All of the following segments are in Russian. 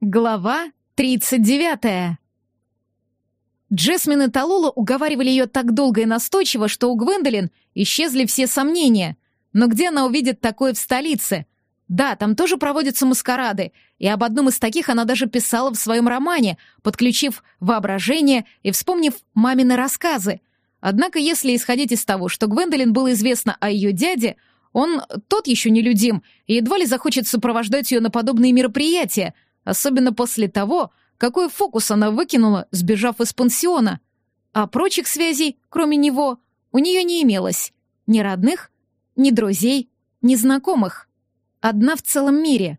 Глава 39. Джесмин и Талула уговаривали ее так долго и настойчиво, что у Гвендолин исчезли все сомнения. Но где она увидит такое в столице? Да, там тоже проводятся маскарады, и об одном из таких она даже писала в своем романе, подключив воображение и вспомнив мамины рассказы. Однако, если исходить из того, что Гвендолин было известно о ее дяде, он тот еще нелюдим и едва ли захочет сопровождать ее на подобные мероприятия — особенно после того, какой фокус она выкинула, сбежав из пансиона. А прочих связей, кроме него, у нее не имелось. Ни родных, ни друзей, ни знакомых. Одна в целом мире.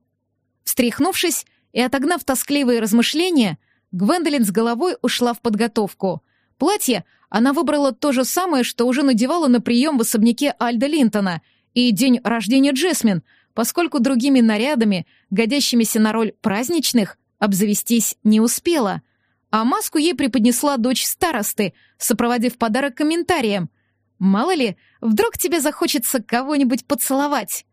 Встряхнувшись и отогнав тоскливые размышления, Гвендолин с головой ушла в подготовку. Платье она выбрала то же самое, что уже надевала на прием в особняке Альда Линтона, и день рождения Джесмин — поскольку другими нарядами, годящимися на роль праздничных, обзавестись не успела. А маску ей преподнесла дочь старосты, сопроводив подарок комментарием. «Мало ли, вдруг тебе захочется кого-нибудь поцеловать?»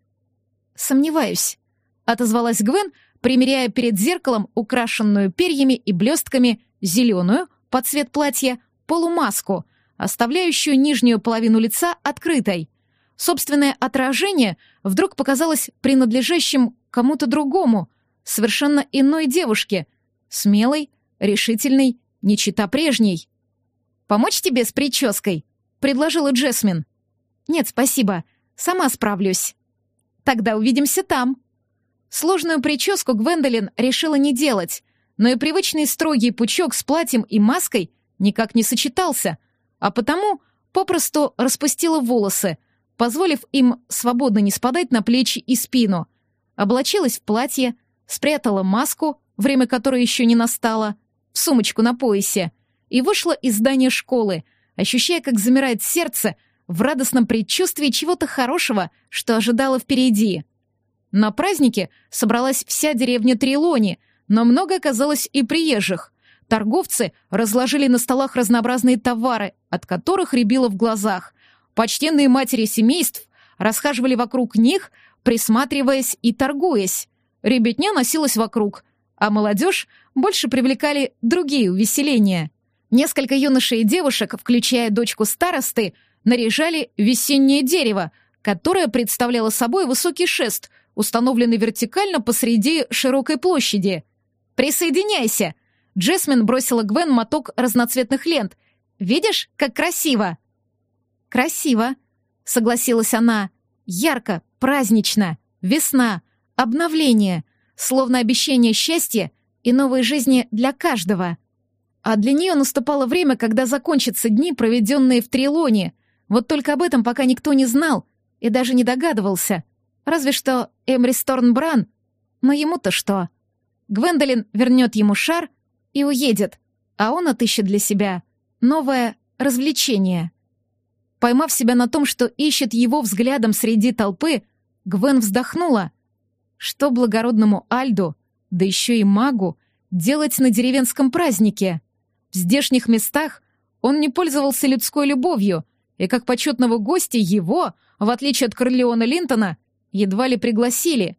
«Сомневаюсь», — отозвалась Гвен, примеряя перед зеркалом украшенную перьями и блестками зеленую, под цвет платья, полумаску, оставляющую нижнюю половину лица открытой. Собственное отражение вдруг показалось принадлежащим кому-то другому, совершенно иной девушке, смелой, решительной, не чита прежней. «Помочь тебе с прической?» — предложила Джесмин. «Нет, спасибо. Сама справлюсь». «Тогда увидимся там». Сложную прическу Гвендолин решила не делать, но и привычный строгий пучок с платьем и маской никак не сочетался, а потому попросту распустила волосы — позволив им свободно не спадать на плечи и спину. Облачилась в платье, спрятала маску, время которой еще не настало, в сумочку на поясе, и вышла из здания школы, ощущая, как замирает сердце в радостном предчувствии чего-то хорошего, что ожидало впереди. На празднике собралась вся деревня Трилони, но много оказалось и приезжих. Торговцы разложили на столах разнообразные товары, от которых рябило в глазах. Почтенные матери семейств расхаживали вокруг них, присматриваясь и торгуясь. Ребятня носилась вокруг, а молодежь больше привлекали другие увеселения. Несколько юношей и девушек, включая дочку старосты, наряжали весеннее дерево, которое представляло собой высокий шест, установленный вертикально посреди широкой площади. «Присоединяйся!» Джесмин бросила Гвен моток разноцветных лент. «Видишь, как красиво!» «Красиво», — согласилась она. «Ярко, празднично, весна, обновление, словно обещание счастья и новой жизни для каждого». А для нее наступало время, когда закончатся дни, проведенные в Трилоне. Вот только об этом пока никто не знал и даже не догадывался. Разве что Эмри Сторнбран. Но ему-то что? Гвендолин вернет ему шар и уедет, а он отыщет для себя новое развлечение. Поймав себя на том, что ищет его взглядом среди толпы, Гвен вздохнула. Что благородному Альду, да еще и магу, делать на деревенском празднике? В здешних местах он не пользовался людской любовью, и как почетного гостя его, в отличие от Корлеона Линтона, едва ли пригласили.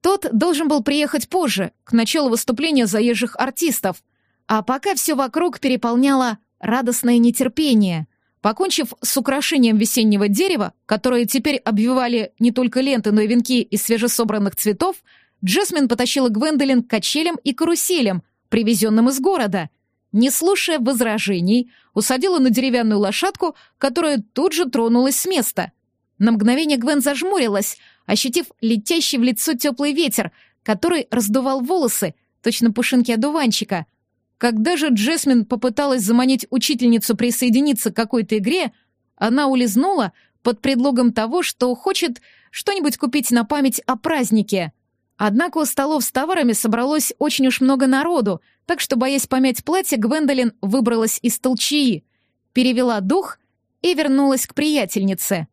Тот должен был приехать позже, к началу выступления заезжих артистов, а пока все вокруг переполняло радостное нетерпение. Покончив с украшением весеннего дерева, которое теперь обвивали не только ленты, но и венки из свежесобранных цветов, Джесмин потащила Гвендолин к качелям и каруселям, привезенным из города. Не слушая возражений, усадила на деревянную лошадку, которая тут же тронулась с места. На мгновение Гвен зажмурилась, ощутив летящий в лицо теплый ветер, который раздувал волосы, точно пушинки одуванчика — когда же Джесмин попыталась заманить учительницу присоединиться к какой-то игре, она улизнула под предлогом того, что хочет что-нибудь купить на память о празднике. Однако у столов с товарами собралось очень уж много народу, так что, боясь помять платье, Гвендолин выбралась из толчии, перевела дух и вернулась к приятельнице.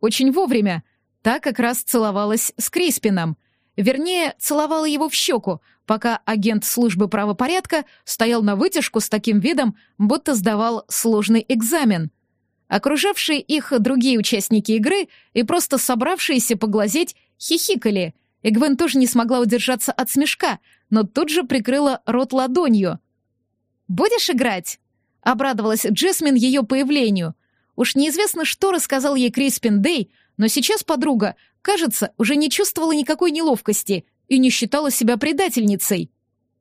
Очень вовремя. Та как раз целовалась с Криспином. Вернее, целовала его в щеку, пока агент службы правопорядка стоял на вытяжку с таким видом, будто сдавал сложный экзамен. Окружавшие их другие участники игры и просто собравшиеся поглазеть хихикали. И тоже не смогла удержаться от смешка, но тут же прикрыла рот ладонью. «Будешь играть?» — обрадовалась Джесмин ее появлению. Уж неизвестно, что рассказал ей Криспин Дэй, но сейчас подруга, кажется, уже не чувствовала никакой неловкости и не считала себя предательницей.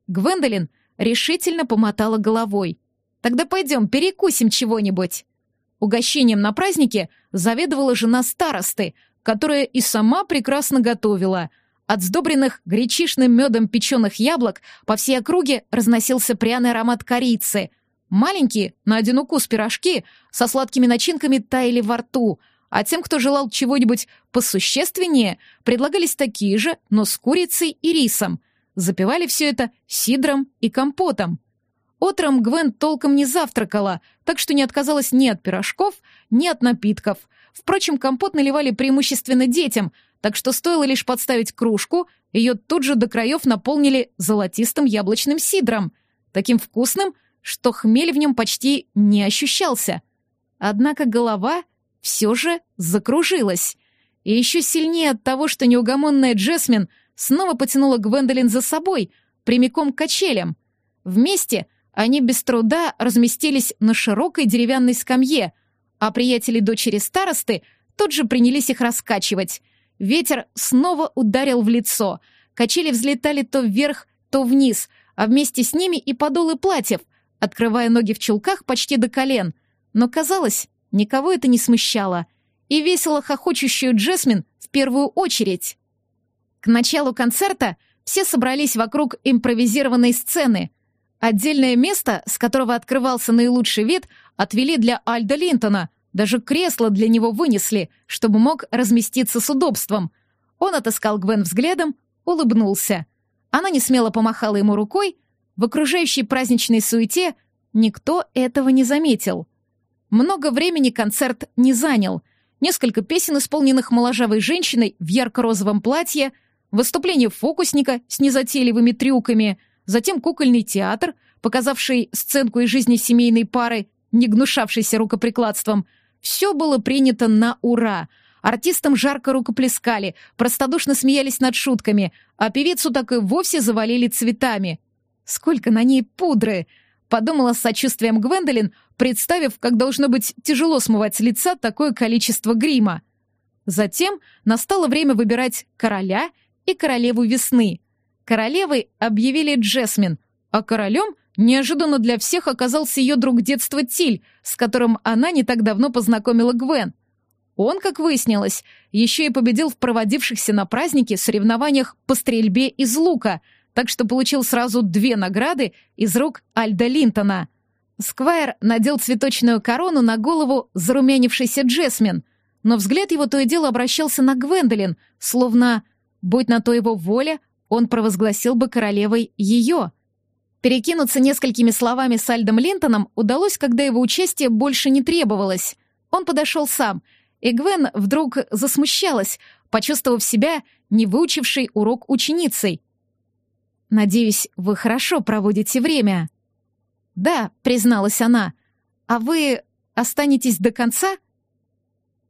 Гвендолин решительно помотала головой. «Тогда пойдем, перекусим чего-нибудь». Угощением на празднике заведовала жена старосты, которая и сама прекрасно готовила. От сдобренных гречишным медом печеных яблок по всей округе разносился пряный аромат корицы. Маленькие, на один укус пирожки, со сладкими начинками таяли во рту, а тем, кто желал чего-нибудь посущественнее, предлагались такие же, но с курицей и рисом. Запивали все это сидром и компотом. Утром Гвен толком не завтракала, так что не отказалась ни от пирожков, ни от напитков. Впрочем, компот наливали преимущественно детям, так что стоило лишь подставить кружку, ее тут же до краев наполнили золотистым яблочным сидром, таким вкусным, что хмель в нем почти не ощущался. Однако голова все же закружилась. И еще сильнее от того, что неугомонная Джесмин снова потянула Гвендолин за собой, прямиком к качелям. Вместе — они без труда разместились на широкой деревянной скамье, а приятели дочери старосты тут же принялись их раскачивать. Ветер снова ударил в лицо. Качели взлетали то вверх, то вниз, а вместе с ними и подолы платьев, открывая ноги в чулках почти до колен. Но, казалось, никого это не смущало. И весело хохочущую Джесмин в первую очередь. К началу концерта все собрались вокруг импровизированной сцены — Отдельное место, с которого открывался наилучший вид, отвели для Альда Линтона. Даже кресло для него вынесли, чтобы мог разместиться с удобством. Он отыскал Гвен взглядом, улыбнулся. Она не смело помахала ему рукой. В окружающей праздничной суете никто этого не заметил. Много времени концерт не занял. Несколько песен, исполненных моложавой женщиной в ярко-розовом платье, выступление фокусника с незатейливыми трюками — затем кукольный театр, показавший сценку из жизни семейной пары, не гнушавшейся рукоприкладством. Все было принято на ура. Артистам жарко рукоплескали, простодушно смеялись над шутками, а певицу так и вовсе завалили цветами. «Сколько на ней пудры!» — подумала с сочувствием Гвендолин, представив, как должно быть тяжело смывать с лица такое количество грима. Затем настало время выбирать короля и королеву весны — Королевой объявили Джесмин, а королем неожиданно для всех оказался ее друг детства Тиль, с которым она не так давно познакомила Гвен. Он, как выяснилось, еще и победил в проводившихся на празднике соревнованиях по стрельбе из лука, так что получил сразу две награды из рук Альда Линтона. Сквайр надел цветочную корону на голову зарумянившейся Джесмин, но взгляд его то и дело обращался на Гвендолин, словно, будь на то его воля, он провозгласил бы королевой ее. Перекинуться несколькими словами с Альдом Линтоном удалось, когда его участие больше не требовалось. Он подошел сам, и Гвен вдруг засмущалась, почувствовав себя не выучившей урок ученицей. «Надеюсь, вы хорошо проводите время». «Да», — призналась она. «А вы останетесь до конца?»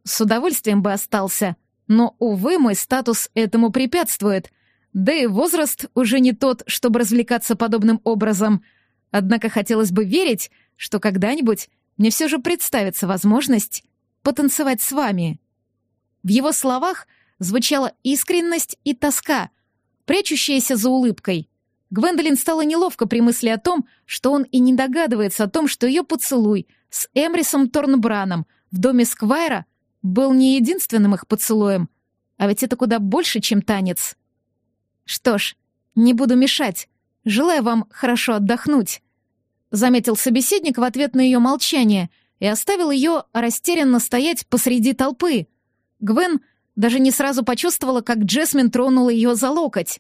«С удовольствием бы остался, но, увы, мой статус этому препятствует. Да и возраст уже не тот, чтобы развлекаться подобным образом. Однако хотелось бы верить, что когда-нибудь мне все же представится возможность потанцевать с вами. В его словах звучала искренность и тоска, прячущаяся за улыбкой. Гвендолин стало неловко при мысли о том, что он и не догадывается о том, что ее поцелуй с Эмрисом Торнбраном в доме Сквайра был не единственным их поцелуем, а ведь это куда больше, чем танец. «Что ж, не буду мешать. Желаю вам хорошо отдохнуть», — заметил собеседник в ответ на ее молчание и оставил ее растерянно стоять посреди толпы. Гвен даже не сразу почувствовала, как Джесмин тронула ее за локоть.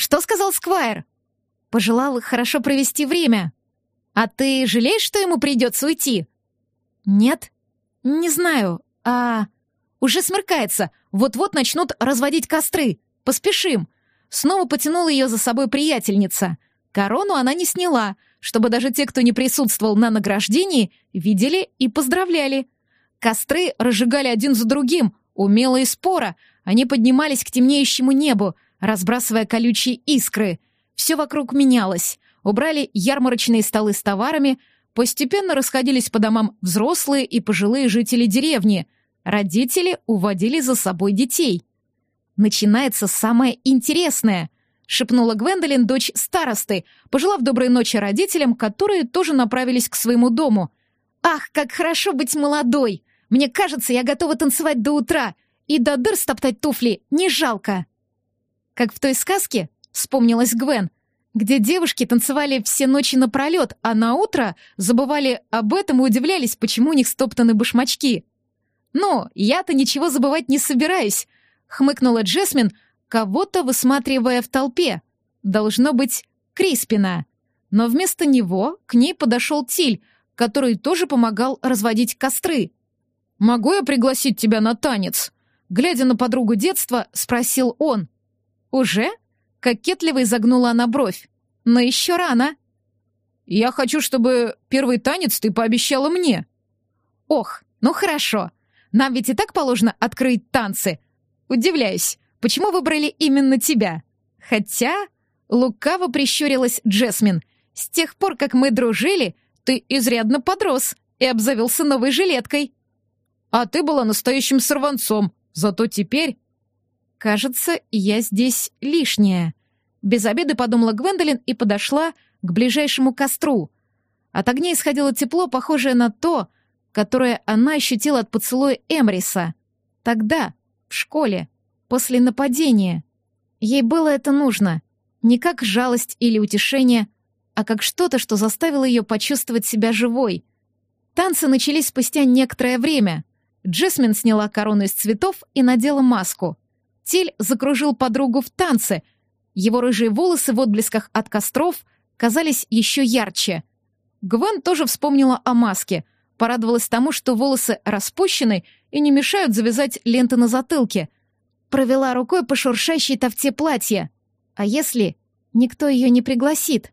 «Что сказал Сквайр?» «Пожелал хорошо провести время». «А ты жалеешь, что ему придется уйти?» «Нет, не знаю, а...» «Уже смеркается, вот-вот начнут разводить костры. Поспешим. Снова потянула ее за собой приятельница. Корону она не сняла, чтобы даже те, кто не присутствовал на награждении, видели и поздравляли. Костры разжигали один за другим, умело и споро, Они поднимались к темнеющему небу, разбрасывая колючие искры. Все вокруг менялось. Убрали ярмарочные столы с товарами, постепенно расходились по домам взрослые и пожилые жители деревни. Родители уводили за собой детей. Начинается самое интересное — шепнула Гвендолин, дочь старосты, пожелав доброй ночи родителям, которые тоже направились к своему дому. «Ах, как хорошо быть молодой! Мне кажется, я готова танцевать до утра, и до дыр стоптать туфли не жалко!» Как в той сказке, вспомнилась Гвен, где девушки танцевали все ночи напролет, а на утро забывали об этом и удивлялись, почему у них стоптаны башмачки. «Ну, я-то ничего забывать не собираюсь», — хмыкнула Джесмин, кого-то высматривая в толпе. Должно быть, Криспина. Но вместо него к ней подошел Тиль, который тоже помогал разводить костры. «Могу я пригласить тебя на танец?» Глядя на подругу детства, спросил он. «Уже?» — кокетливо изогнула она бровь. «Но еще рано». «Я хочу, чтобы первый танец ты пообещала мне». «Ох, ну хорошо. Нам ведь и так положено открыть танцы. Удивляюсь, Почему выбрали именно тебя? Хотя...» Лукаво прищурилась Джесмин. «С тех пор, как мы дружили, ты изрядно подрос и обзавелся новой жилеткой». «А ты была настоящим сорванцом, зато теперь...» «Кажется, я здесь лишняя». Без обеда подумала Гвендолин и подошла к ближайшему костру. От огня исходило тепло, похожее на то, которое она ощутила от поцелуя Эмриса. Тогда, в школе после нападения. Ей было это нужно. Не как жалость или утешение, а как что-то, что заставило ее почувствовать себя живой. Танцы начались спустя некоторое время. Джесмин сняла корону из цветов и надела маску. Тиль закружил подругу в танце. Его рыжие волосы в отблесках от костров казались еще ярче. Гвен тоже вспомнила о маске, порадовалась тому, что волосы распущены и не мешают завязать ленты на затылке — Провела рукой по шуршащей тофте платья. А если никто ее не пригласит?